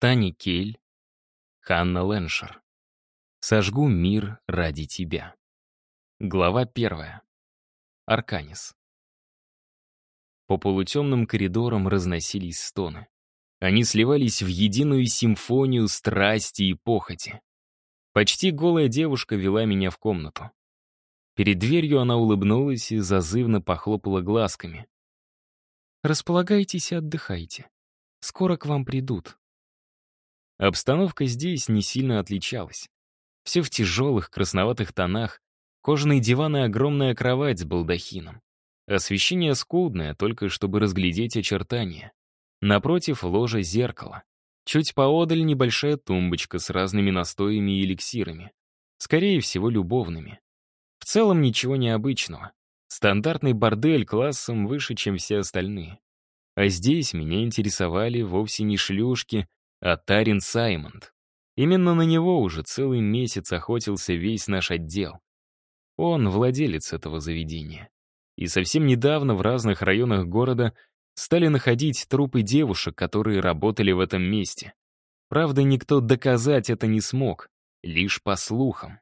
Тани Кель, Ханна Леншер. «Сожгу мир ради тебя». Глава первая. Арканис. По полутемным коридорам разносились стоны. Они сливались в единую симфонию страсти и похоти. Почти голая девушка вела меня в комнату. Перед дверью она улыбнулась и зазывно похлопала глазками. «Располагайтесь и отдыхайте. Скоро к вам придут». Обстановка здесь не сильно отличалась. Все в тяжелых красноватых тонах, кожаные диваны и огромная кровать с балдахином. Освещение скудное, только чтобы разглядеть очертания. Напротив ложа зеркало. Чуть поодаль небольшая тумбочка с разными настоями и эликсирами. Скорее всего, любовными. В целом ничего необычного. Стандартный бордель классом выше, чем все остальные. А здесь меня интересовали вовсе не шлюшки, а Тарин Саймонд. Именно на него уже целый месяц охотился весь наш отдел. Он владелец этого заведения. И совсем недавно в разных районах города стали находить трупы девушек, которые работали в этом месте. Правда, никто доказать это не смог, лишь по слухам.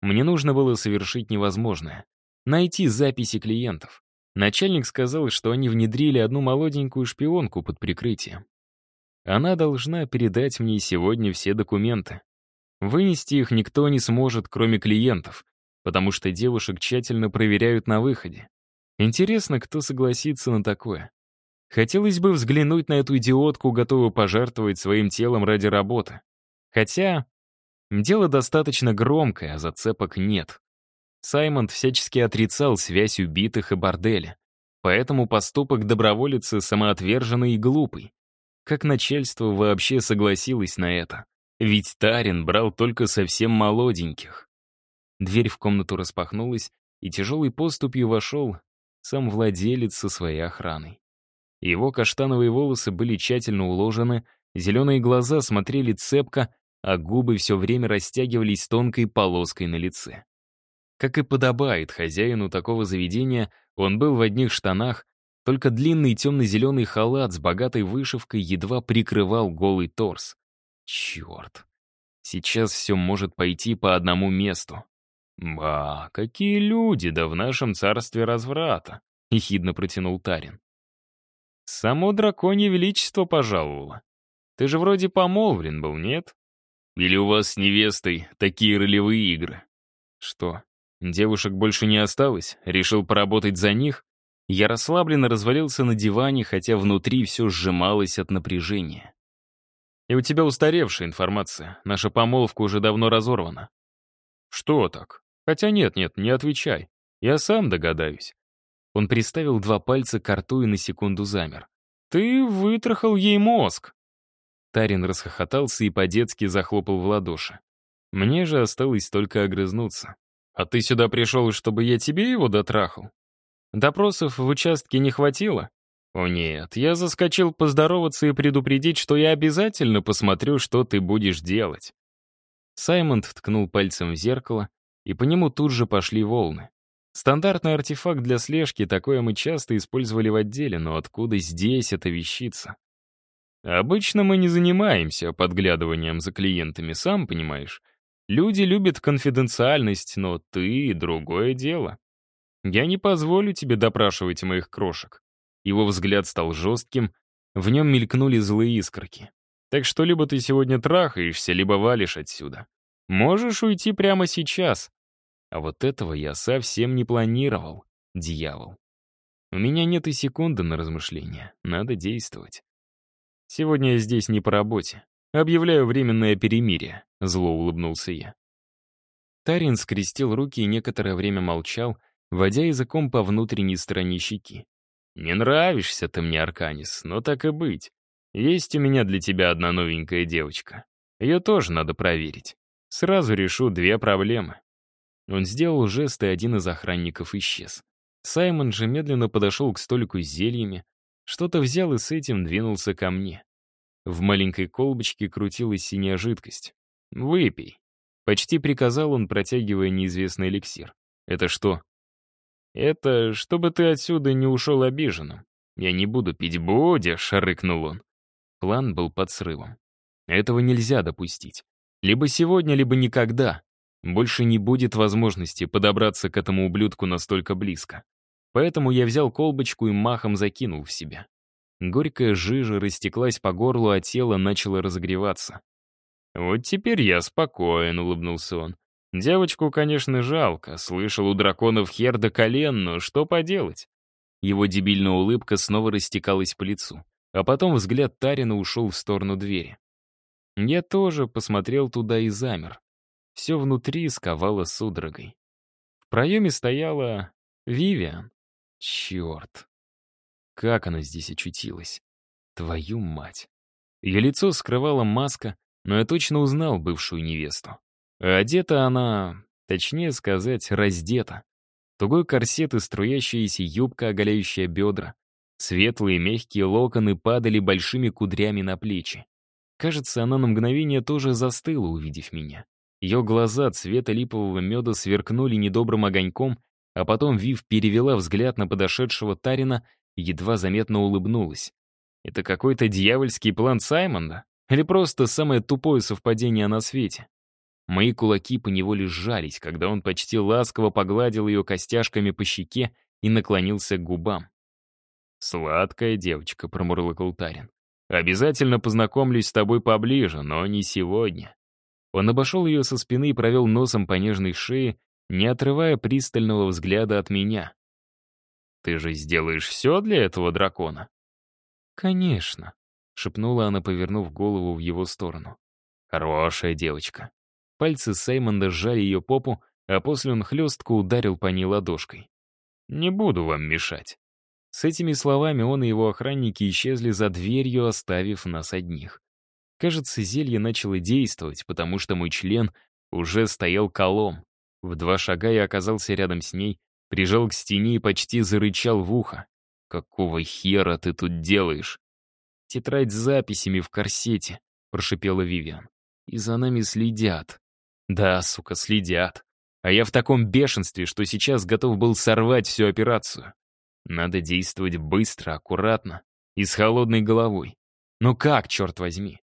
Мне нужно было совершить невозможное — найти записи клиентов. Начальник сказал, что они внедрили одну молоденькую шпионку под прикрытием. Она должна передать мне сегодня все документы. Вынести их никто не сможет, кроме клиентов, потому что девушек тщательно проверяют на выходе. Интересно, кто согласится на такое. Хотелось бы взглянуть на эту идиотку, готовую пожертвовать своим телом ради работы. Хотя дело достаточно громкое, а зацепок нет. Саймонд всячески отрицал связь убитых и борделя. Поэтому поступок доброволицы самоотверженный и глупый. Как начальство вообще согласилось на это? Ведь Тарин брал только совсем молоденьких. Дверь в комнату распахнулась, и тяжелой поступью вошел сам владелец со своей охраной. Его каштановые волосы были тщательно уложены, зеленые глаза смотрели цепко, а губы все время растягивались тонкой полоской на лице. Как и подобает хозяину такого заведения, он был в одних штанах, только длинный темно-зеленый халат с богатой вышивкой едва прикрывал голый торс. Черт. Сейчас все может пойти по одному месту. «Ба, какие люди, да в нашем царстве разврата!» — ехидно протянул Тарин. «Само драконье величество пожаловало. Ты же вроде помолвлен был, нет? Или у вас с невестой такие ролевые игры?» «Что, девушек больше не осталось? Решил поработать за них?» Я расслабленно развалился на диване, хотя внутри все сжималось от напряжения. «И у тебя устаревшая информация. Наша помолвка уже давно разорвана». «Что так?» Хотя нет-нет, не отвечай. Я сам догадаюсь. Он приставил два пальца к рту и на секунду замер. «Ты вытрахал ей мозг!» Тарин расхохотался и по-детски захлопал в ладоши. Мне же осталось только огрызнуться. «А ты сюда пришел, чтобы я тебе его дотрахал?» Допросов в участке не хватило? О нет, я заскочил поздороваться и предупредить, что я обязательно посмотрю, что ты будешь делать. Саймонд ткнул пальцем в зеркало, и по нему тут же пошли волны. Стандартный артефакт для слежки, такое мы часто использовали в отделе, но откуда здесь эта вещица? Обычно мы не занимаемся подглядыванием за клиентами, сам понимаешь. Люди любят конфиденциальность, но ты — другое дело. Я не позволю тебе допрашивать моих крошек. Его взгляд стал жестким, в нем мелькнули злые искорки. Так что либо ты сегодня трахаешься, либо валишь отсюда. Можешь уйти прямо сейчас. А вот этого я совсем не планировал, дьявол. У меня нет и секунды на размышления. Надо действовать. Сегодня я здесь не по работе. Объявляю временное перемирие, зло улыбнулся я. Тарин скрестил руки и некоторое время молчал, водя языком по внутренней стороне щеки. «Не нравишься ты мне, Арканис, но так и быть. Есть у меня для тебя одна новенькая девочка. Ее тоже надо проверить. Сразу решу две проблемы. Он сделал жест, и один из охранников исчез. Саймон же медленно подошел к столику с зельями, что-то взял и с этим двинулся ко мне. В маленькой колбочке крутилась синяя жидкость. «Выпей», — почти приказал он, протягивая неизвестный эликсир. «Это что?» «Это чтобы ты отсюда не ушел обиженным. Я не буду пить, будешь», — рыкнул он. План был под срывом. Этого нельзя допустить. Либо сегодня, либо никогда. Больше не будет возможности подобраться к этому ублюдку настолько близко. Поэтому я взял колбочку и махом закинул в себя. Горькая жижа растеклась по горлу, а тело начало разогреваться. «Вот теперь я спокоен», — улыбнулся он. «Девочку, конечно, жалко. Слышал, у драконов хер до колен, но что поделать?» Его дебильная улыбка снова растекалась по лицу. А потом взгляд Тарина ушел в сторону двери. Я тоже посмотрел туда и замер. Все внутри сковало судорогой. В проеме стояла Вивиан. Черт. Как она здесь очутилась? Твою мать. Ее лицо скрывала маска, но я точно узнал бывшую невесту. Одета она, точнее сказать, раздета. Тугой корсет и струящаяся юбка, оголяющая бедра. Светлые мягкие локоны падали большими кудрями на плечи. Кажется, она на мгновение тоже застыла, увидев меня. Ее глаза цвета липового меда сверкнули недобрым огоньком, а потом Вив перевела взгляд на подошедшего Тарина и едва заметно улыбнулась. Это какой-то дьявольский план Саймонда? Или просто самое тупое совпадение на свете? Мои кулаки поневоле сжались, когда он почти ласково погладил ее костяшками по щеке и наклонился к губам. «Сладкая девочка», — промурлыкал Тарин. «Обязательно познакомлюсь с тобой поближе, но не сегодня». Он обошел ее со спины и провел носом по нежной шее, не отрывая пристального взгляда от меня. «Ты же сделаешь все для этого дракона?» «Конечно», — шепнула она, повернув голову в его сторону. «Хорошая девочка». Пальцы Саймонда сжали ее попу, а после он хлестко ударил по ней ладошкой. «Не буду вам мешать». С этими словами он и его охранники исчезли за дверью, оставив нас одних. Кажется, зелье начало действовать, потому что мой член уже стоял колом. В два шага я оказался рядом с ней, прижал к стене и почти зарычал в ухо. «Какого хера ты тут делаешь?» «Тетрадь с записями в корсете», — прошипела Вивиан. «И за нами следят». «Да, сука, следят. А я в таком бешенстве, что сейчас готов был сорвать всю операцию. Надо действовать быстро, аккуратно и с холодной головой. Но как, черт возьми?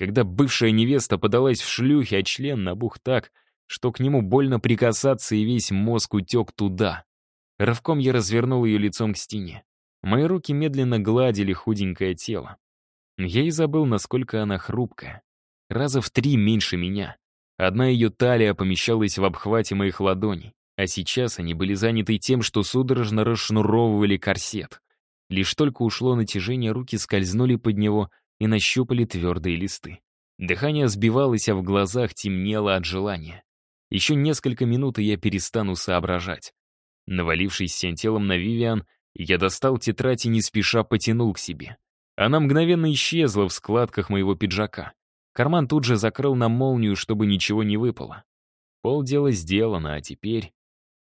когда бывшая невеста подалась в шлюхи, а член набух так, что к нему больно прикасаться и весь мозг утек туда. Рывком я развернул ее лицом к стене. Мои руки медленно гладили худенькое тело. Я и забыл, насколько она хрупкая. Раза в три меньше меня. Одна ее талия помещалась в обхвате моих ладоней, а сейчас они были заняты тем, что судорожно расшнуровывали корсет. Лишь только ушло натяжение, руки скользнули под него, и нащупали твердые листы. Дыхание сбивалось, а в глазах темнело от желания. Еще несколько минут, и я перестану соображать. Навалившись всем телом на Вивиан, я достал тетрадь и не спеша потянул к себе. Она мгновенно исчезла в складках моего пиджака. Карман тут же закрыл на молнию, чтобы ничего не выпало. Полдела сделано, а теперь...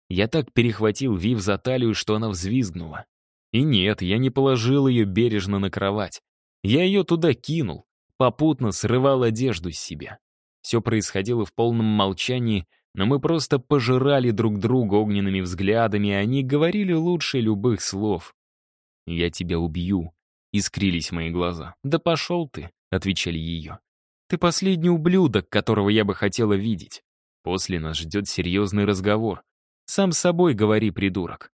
Я так перехватил Вив за талию, что она взвизгнула. И нет, я не положил ее бережно на кровать. Я ее туда кинул, попутно срывал одежду с себя. Все происходило в полном молчании, но мы просто пожирали друг друга огненными взглядами, и они говорили лучше любых слов. «Я тебя убью», — искрились мои глаза. «Да пошел ты», — отвечали ее. «Ты последний ублюдок, которого я бы хотела видеть. После нас ждет серьезный разговор. Сам с собой говори, придурок».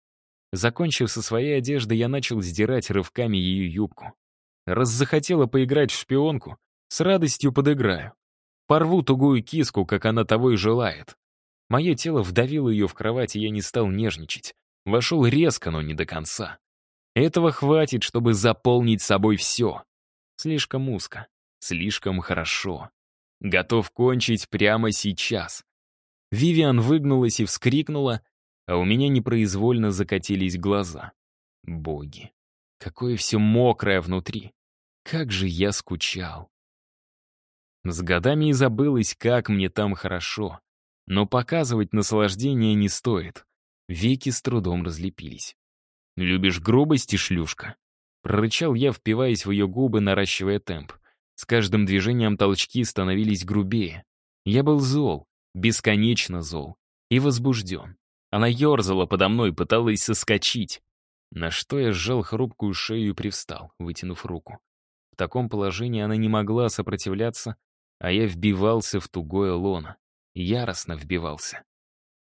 Закончив со своей одеждой, я начал сдирать рывками ее юбку. Раз захотела поиграть в шпионку, с радостью подыграю. Порву тугую киску, как она того и желает. Мое тело вдавило ее в кровать, и я не стал нежничать. Вошел резко, но не до конца. Этого хватит, чтобы заполнить собой все. Слишком узко, слишком хорошо. Готов кончить прямо сейчас. Вивиан выгнулась и вскрикнула, а у меня непроизвольно закатились глаза. Боги, какое все мокрое внутри. Как же я скучал. С годами и забылось, как мне там хорошо. Но показывать наслаждение не стоит. Веки с трудом разлепились. «Любишь грубости, шлюшка?» Прорычал я, впиваясь в ее губы, наращивая темп. С каждым движением толчки становились грубее. Я был зол, бесконечно зол и возбужден. Она ерзала подо мной, пыталась соскочить. На что я сжал хрупкую шею и привстал, вытянув руку В таком положении она не могла сопротивляться, а я вбивался в тугое лоно. Яростно вбивался.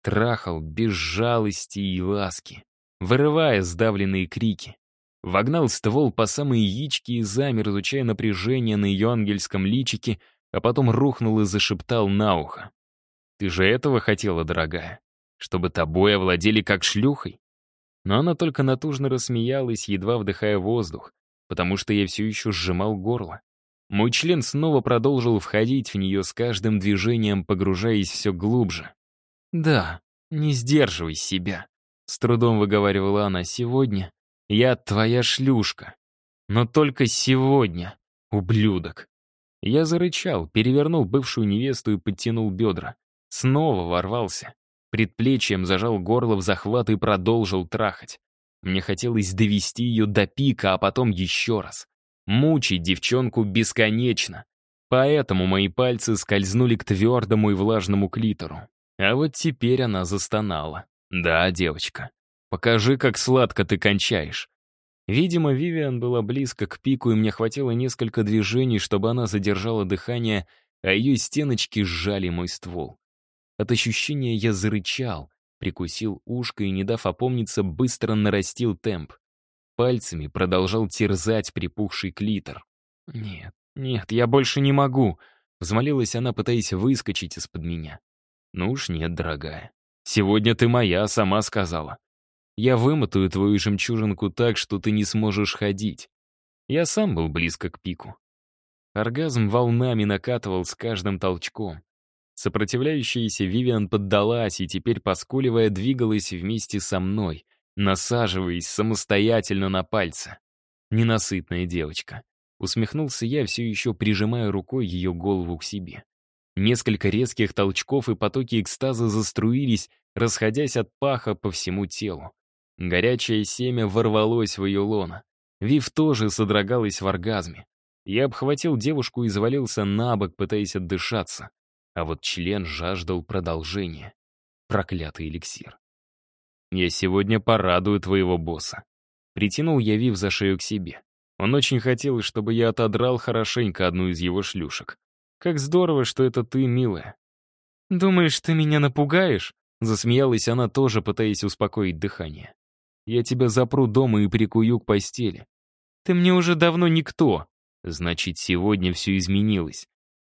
Трахал без жалости и ласки, вырывая сдавленные крики. Вогнал ствол по самые яички и замер, изучая напряжение на ее ангельском личике, а потом рухнул и зашептал на ухо. «Ты же этого хотела, дорогая? Чтобы тобой овладели как шлюхой?» Но она только натужно рассмеялась, едва вдыхая воздух, потому что я все еще сжимал горло. Мой член снова продолжил входить в нее с каждым движением, погружаясь все глубже. «Да, не сдерживай себя», — с трудом выговаривала она сегодня. «Я твоя шлюшка. Но только сегодня, ублюдок». Я зарычал, перевернул бывшую невесту и подтянул бедра. Снова ворвался. Предплечьем зажал горло в захват и продолжил трахать. Мне хотелось довести ее до пика, а потом еще раз. Мучить девчонку бесконечно. Поэтому мои пальцы скользнули к твердому и влажному клитору. А вот теперь она застонала. «Да, девочка, покажи, как сладко ты кончаешь». Видимо, Вивиан была близко к пику, и мне хватило несколько движений, чтобы она задержала дыхание, а ее стеночки сжали мой ствол. От ощущения я зарычал, прикусил ушко и, не дав опомниться, быстро нарастил темп. Пальцами продолжал терзать припухший клитор. «Нет, нет, я больше не могу», — взмолилась она, пытаясь выскочить из-под меня. «Ну уж нет, дорогая. Сегодня ты моя, сама сказала. Я вымотаю твою жемчужинку так, что ты не сможешь ходить. Я сам был близко к пику. Оргазм волнами накатывал с каждым толчком. Сопротивляющаяся Вивиан поддалась и теперь, поскуливая, двигалась вместе со мной, насаживаясь самостоятельно на пальцы. Ненасытная девочка. Усмехнулся я, все еще прижимая рукой ее голову к себе. Несколько резких толчков и потоки экстаза заструились, расходясь от паха по всему телу. Горячее семя ворвалось в ее лоно. Вив тоже содрогалась в оргазме. Я обхватил девушку и завалился на бок, пытаясь отдышаться. А вот член жаждал продолжения. Проклятый эликсир. «Я сегодня порадую твоего босса». Притянул я Вив за шею к себе. Он очень хотел, чтобы я отодрал хорошенько одну из его шлюшек. Как здорово, что это ты, милая. Думаешь, ты меня напугаешь? Засмеялась она тоже, пытаясь успокоить дыхание. Я тебя запру дома и прикую к постели. Ты мне уже давно никто. Значит, сегодня все изменилось.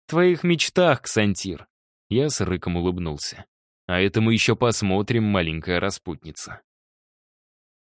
В твоих мечтах, Ксантир. Я с рыком улыбнулся. А это мы еще посмотрим, маленькая распутница.